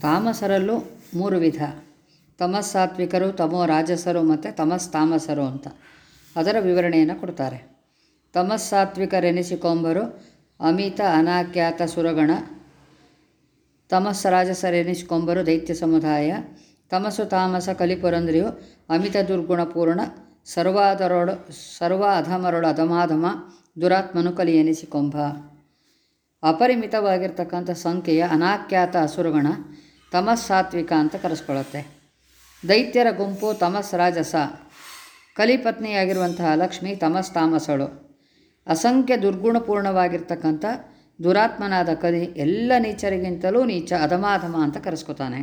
ತಾಮಸರಲ್ಲೂ ಮೂರು ವಿಧ. ತಮಸ್ಸಾತ್ವಿಕರು ತಮೋ ರಾಜಸರು ಮತ್ತು ತಮಸ್ ತಾಮಸರು ಅಂತ. ಅದರ ವಿವರಣೆಯನ್ನು ಕೊಡ್ತಾರೆ. ತಮಸ್ಸಾತ್ವಿಕರೆನಿಸಿಕೊಂಬರು ಅಮಿತ, ಅನಾಖ್ಯಾತ ಸುರಗಣ. ತಮಸ್ ರಾಜಸರೆನಿಸಿಕೊಂಬರು ದೈತ್ಯ ಸಮುದಾಯ. ತಮಸು ತಾಮಸ ಕಲಿಪುರಂದ್ರಿಯು ಅಮಿತ ದುರ್ಗುಣಪೂರ್ಣ ಸರ್ವಾದರೊಳು ಸರ್ವ ಅಧಮರೊಳು ಅಧಮಾಧಮ ದುರಾತ್ಮನು ಕಲಿ ಎನಿಸಿಕೊಂಬ ಅಪರಿಮಿತವಾಗಿರ್ತಕ್ಕಂಥ ಸಂಖ್ಯೆಯ ಅನಾಖ್ಯಾತ ಅಸುರಗಣ ತಮಸ್ಸಾತ್ವಿಕ ಅಂತ ಕರೆಸ್ಕೊಳ್ಳುತ್ತೆ. ದೈತ್ಯರ ಗುಂಪು ತಮಸ್ ರಾಜಸ. ಕಲಿಪತ್ನಿಯಾಗಿರುವಂತಹ ಲಕ್ಷ್ಮಿ ತಮಸ್ ತಾಮಸಳು. ಅಸಂಖ್ಯ ದುರ್ಗುಣಪೂರ್ಣವಾಗಿರ್ತಕ್ಕಂಥ ದುರಾತ್ಮನಾದ ಕಲಿ ಎಲ್ಲ ನೀಚರಿಗಿಂತಲೂ ನೀಚ ಅಧಮಾಧಮ ಅಂತ ಕರೆಸ್ಕೊತಾನೆ.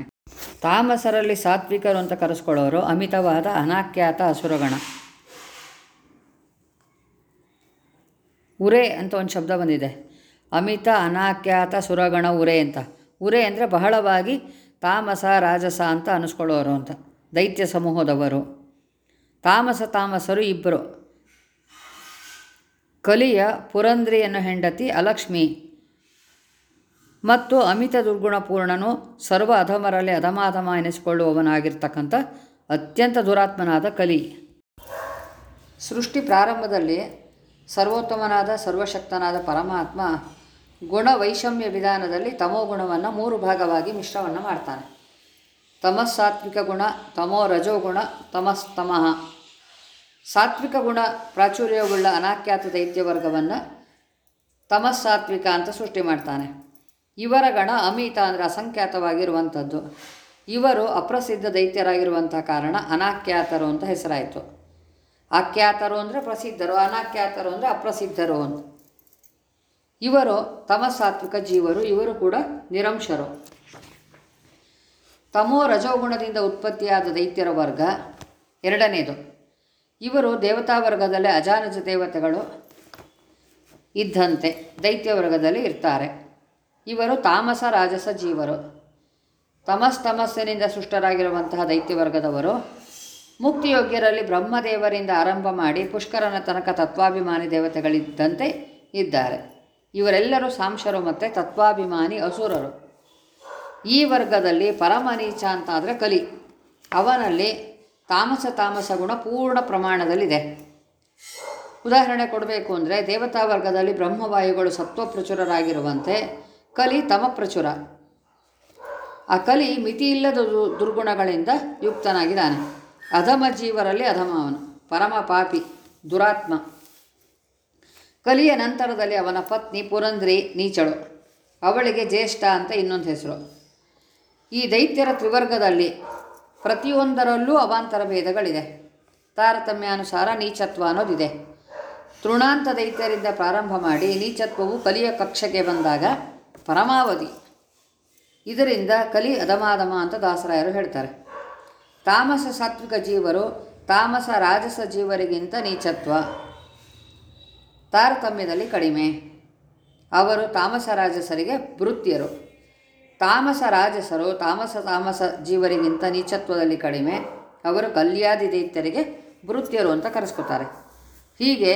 ತಾಮಸರಲ್ಲಿ ಸಾತ್ವಿಕರು ಅಂತ ಕರೆಸ್ಕೊಳ್ಳೋರು ಅಮಿತವಾದ ಅನಾಖ್ಯಾತ ಅಸುರಗಣ. ಉರೆ ಅಂತ ಒಂದು ಶಬ್ದ ಬಂದಿದೆ. ಅಮಿತ ಅನಾಖ್ಯಾತ ಸುರಗಣ ಉರೆ ಅಂತ. ಉರೆ ಅಂದರೆ ಬಹಳವಾಗಿ ತಾಮಸ, ರಾಜಸ ಅಂತ ಅನಿಸ್ಕೊಳ್ಳೋರು ಅಂತ. ದೈತ್ಯ ಸಮೂಹದವರು. ತಾಮಸ ತಾಮಸರು ಇಬ್ಬರು ಕಲಿಯ ಪುರಂದ್ರಿಯನ್ನು ಹೆಂಡತಿ ಅಲಕ್ಷ್ಮಿ. ಮತ್ತು ಅಮಿತ ದುರ್ಗುಣಪೂರ್ಣನು ಸರ್ವ ಅಧಮರಲ್ಲಿ ಅಧಮಾಧಮ ಎನಿಸಿಕೊಳ್ಳುವವನಾಗಿರ್ತಕ್ಕಂಥ ಅತ್ಯಂತ ದುರಾತ್ಮನಾದ ಕಲಿ. ಸೃಷ್ಟಿ ಪ್ರಾರಂಭದಲ್ಲಿ ಸರ್ವೋತ್ತಮನಾದ, ಸರ್ವಶಕ್ತನಾದ ಪರಮಾತ್ಮ ಗುಣ ವೈಷಮ್ಯ ವಿಧಾನದಲ್ಲಿ ತಮೋ ಗುಣವನ್ನು ಮೂರು ಭಾಗವಾಗಿ ಮಿಶ್ರವನ್ನು ಮಾಡ್ತಾನೆ. ತಮಸ್ಸಾತ್ವಿಕ ಗುಣ, ತಮೋ ರಜೋಗುಣ ತಮಸ್ತಮಃ. ಸಾತ್ವಿಕ ಗುಣ ಪ್ರಾಚುರ್ಯವುಳ್ಳ ಅನಾಖ್ಯಾತ ದೈತ್ಯ ವರ್ಗವನ್ನು ತಮಸ್ಸಾತ್ವಿಕ ಅಂತ ಸೃಷ್ಟಿ ಮಾಡ್ತಾನೆ. ಇವರ ಗಣ ಅಮಿತ ಅಂದರೆ ಅಸಂಖ್ಯಾತವಾಗಿರುವಂಥದ್ದು. ಇವರು ಅಪ್ರಸಿದ್ಧ ದೈತ್ಯರಾಗಿರುವಂಥ ಕಾರಣ ಅನಾಖ್ಯಾತರು ಅಂತ ಹೆಸರಾಯಿತು. ಆಖ್ಯಾತರು ಅಂದರೆ ಪ್ರಸಿದ್ಧರು, ಅನಾಖ್ಯಾತರು ಅಂದರೆ ಅಪ್ರಸಿದ್ಧರು ಅಂತ. ಇವರು ತಮಸಾತ್ವಿಕ ಜೀವರು, ಇವರು ಕೂಡ ನಿರಂಶರು. ತಮೋ ರಜೋಗುಣದಿಂದ ಉತ್ಪತ್ತಿಯಾದ ದೈತ್ಯರ ವರ್ಗ. ಎರಡನೇದು, ಇವರು ದೇವತಾ ವರ್ಗದಲ್ಲಿ ಅಜಾನಜ ದೇವತೆಗಳು ಇದ್ದಂತೆ ದೈತ್ಯ ವರ್ಗದಲ್ಲಿ ಇರ್ತಾರೆ. ಇವರು ತಾಮಸ ರಾಜಸ ಜೀವರು. ತಮಸ್ ತಮಸ್ಸಿನಿಂದ ಸೃಷ್ಟರಾಗಿರುವಂತಹ ದೈತ್ಯ ವರ್ಗದವರು ಮುಕ್ತಿಯೋಗ್ಯರಲ್ಲಿ ಬ್ರಹ್ಮದೇವರಿಂದ ಆರಂಭ ಮಾಡಿ ಪುಷ್ಕರನ ತನಕ ತತ್ವಾಭಿಮಾನಿ ದೇವತೆಗಳಿದ್ದಂತೆ ಇದ್ದಾರೆ. ಇವರೆಲ್ಲರೂ ಸಾಂಶರು ಮತ್ತು ತತ್ವಾಭಿಮಾನಿ ಅಸುರರು. ಈ ವರ್ಗದಲ್ಲಿ ಪರಮನೀಚ ಅಂತ ಆದರೆ ಕಲಿ. ಅವನಲ್ಲಿ ತಾಮಸ ತಾಮಸ ಗುಣ ಪೂರ್ಣ ಪ್ರಮಾಣದಲ್ಲಿದೆ. ಉದಾಹರಣೆ ಕೊಡಬೇಕು ಅಂದರೆ ದೇವತಾ ವರ್ಗದಲ್ಲಿ ಬ್ರಹ್ಮವಾಯುಗಳು ಸತ್ವಪ್ರಚುರರಾಗಿರುವಂತೆ ಕಲಿ ತಮಪ್ರಚುರ ಆ ಕಲಿ ಮಿತಿಯಿಲ್ಲದ ದುರ್ಗುಣಗಳಿಂದ ಯುಕ್ತನಾಗಿದ್ದಾನೆ. ಅಧಮ ಜೀವರಲ್ಲಿ ಅಧಮ ಅವನು. ಪರಮ ಪಾಪಿ, ದುರಾತ್ಮ. ಕಲಿಯ ನಂತರದಲ್ಲಿ ಅವನ ಪತ್ನಿ ಪುರಂದ್ರಿ ನೀಚಳು. ಅವಳಿಗೆ ಜ್ಯೇಷ್ಠ ಅಂತ ಇನ್ನೊಂದು ಹೆಸರು. ಈ ದೈತ್ಯರ ತ್ರಿವರ್ಗದಲ್ಲಿ ಪ್ರತಿಯೊಂದರಲ್ಲೂ ಅವಾಂತರ ಭೇದಗಳಿದೆ. ತಾರತಮ್ಯಾನುಸಾರ ನೀಚತ್ವ ಅನ್ನೋದಿದೆ. ತೃಣಾಂತ ದೈತ್ಯರಿಂದ ಪ್ರಾರಂಭ ಮಾಡಿ ನೀಚತ್ವವು ಕಲಿಯ ಕಕ್ಷೆಗೆ ಬಂದಾಗ ಪರಮಾವಧಿ. ಇದರಿಂದ ಕಲಿ ಅಧಮಾಧಮ ಅಂತ ದಾಸರಾಯರು ಹೇಳ್ತಾರೆ. ತಾಮಸ ಸಾತ್ವಿಕ ಜೀವರು ತಾಮಸ ರಾಜಸ ಜೀವರಿಗಿಂತ ನೀಚತ್ವ. ತಾರತಮ್ಯದಲ್ಲಿ ಕಡಿಮೆ. ಅವರು ತಾಮಸ ರಾಜಸರಿಗೆ ವೃತ್ತಿಯರು. ತಾಮಸ ರಾಜಸರು ತಾಮಸ ತಾಮಸ ಜೀವರಿಗಿಂತ ನೀಚತ್ವದಲ್ಲಿ ಕಡಿಮೆ. ಅವರು ಕಲ್ಯಾದಿ ದೈತ್ಯರಿಗೆ ವೃತ್ತಿಯರು ಅಂತ ಕರೆಸ್ಕೊತಾರೆ. ಹೀಗೆ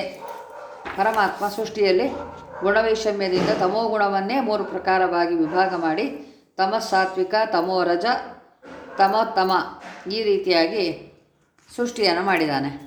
ಪರಮಾತ್ಮ ಸೃಷ್ಟಿಯಲ್ಲಿ ಗುಣವೈಷಮ್ಯದಿಂದ ತಮೋ ಗುಣವನ್ನೇ ಮೂರು ಪ್ರಕಾರವಾಗಿ ವಿಭಾಗ ಮಾಡಿ, ತಮೋ ರಜ ತಮೋತ್ತಮ ಈ ರೀತಿಯಾಗಿ ಸೃಷ್ಟಿಯನ್ನು ಮಾಡಿದ್ದಾನೆ.